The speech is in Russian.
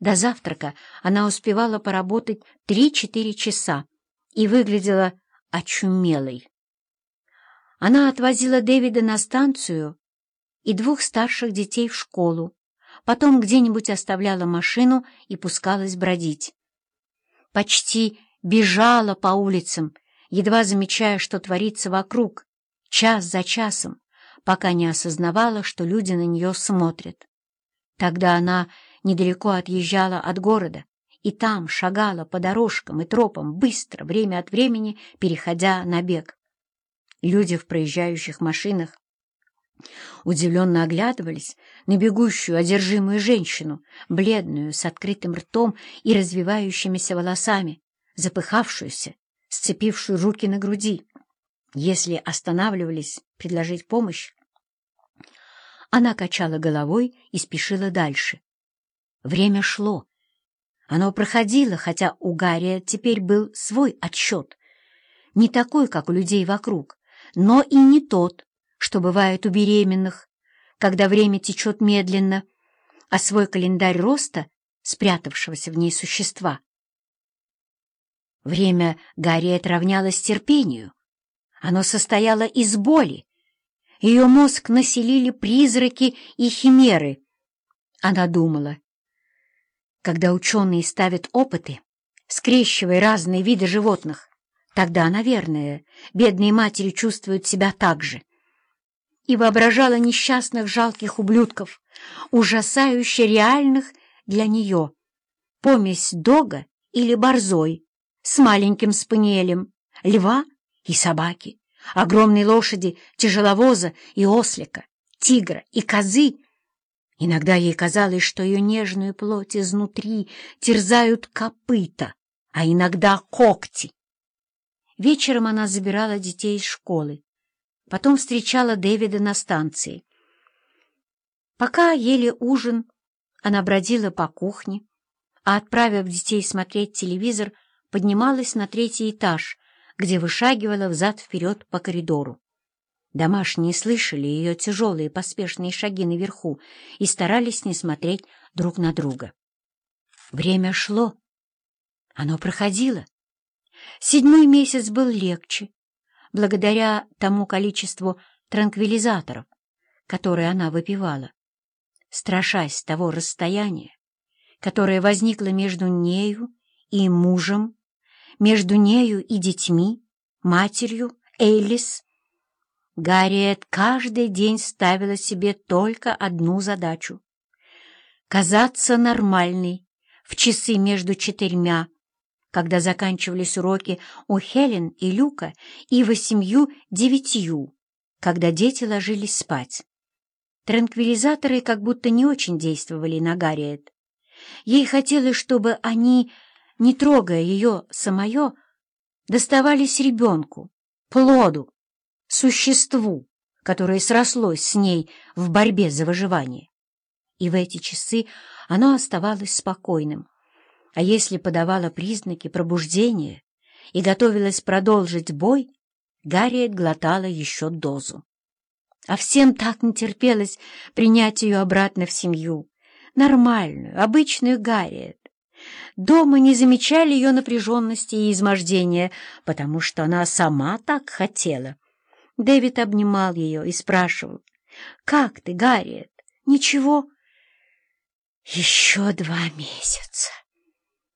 До завтрака она успевала поработать три-четыре часа и выглядела очумелой. Она отвозила Дэвида на станцию и двух старших детей в школу, потом где-нибудь оставляла машину и пускалась бродить. Почти бежала по улицам, едва замечая, что творится вокруг, час за часом, пока не осознавала, что люди на нее смотрят. Тогда она недалеко отъезжала от города и там шагала по дорожкам и тропам, быстро, время от времени переходя на бег. Люди в проезжающих машинах удивленно оглядывались на бегущую одержимую женщину, бледную, с открытым ртом и развивающимися волосами, запыхавшуюся, сцепившую руки на груди. Если останавливались предложить помощь, она качала головой и спешила дальше. Время шло. Оно проходило, хотя у Гарри теперь был свой отсчет. Не такой, как у людей вокруг, но и не тот, что бывает у беременных, когда время течет медленно, а свой календарь роста спрятавшегося в ней существа. Время Гарриет равнялось терпению. Оно состояло из боли. Ее мозг населили призраки и химеры. Она думала, когда ученые ставят опыты, скрещивая разные виды животных, тогда, наверное, бедные матери чувствуют себя так же. И воображала несчастных жалких ублюдков, ужасающе реальных для нее, помесь дога или борзой, с маленьким спаниелем, льва и собаки, огромной лошади, тяжеловоза и ослика, тигра и козы Иногда ей казалось, что ее нежную плоть изнутри терзают копыта, а иногда когти. Вечером она забирала детей из школы, потом встречала Дэвида на станции. Пока ели ужин, она бродила по кухне, а, отправив детей смотреть телевизор, поднималась на третий этаж, где вышагивала взад-вперед по коридору. Домашние слышали ее тяжелые поспешные шаги наверху и старались не смотреть друг на друга. Время шло. Оно проходило. Седьмой месяц был легче, благодаря тому количеству транквилизаторов, которые она выпивала, страшась того расстояния, которое возникло между нею и мужем, между нею и детьми, матерью, Элис Гарриет каждый день ставила себе только одну задачу — казаться нормальной в часы между четырьмя, когда заканчивались уроки у Хелен и Люка, и восемью девятью, когда дети ложились спать. Транквилизаторы как будто не очень действовали на Гарриет. Ей хотелось, чтобы они, не трогая ее самое, доставались ребенку, плоду, существу, которое срослось с ней в борьбе за выживание. И в эти часы оно оставалось спокойным, а если подавало признаки пробуждения и готовилось продолжить бой, Гарриет глотала еще дозу. А всем так не терпелось принять ее обратно в семью, нормальную, обычную Гарриет. Дома не замечали ее напряженности и измождения, потому что она сама так хотела. Дэвид обнимал ее и спрашивал, «Как ты, Гарриет? Ничего?» «Еще два месяца».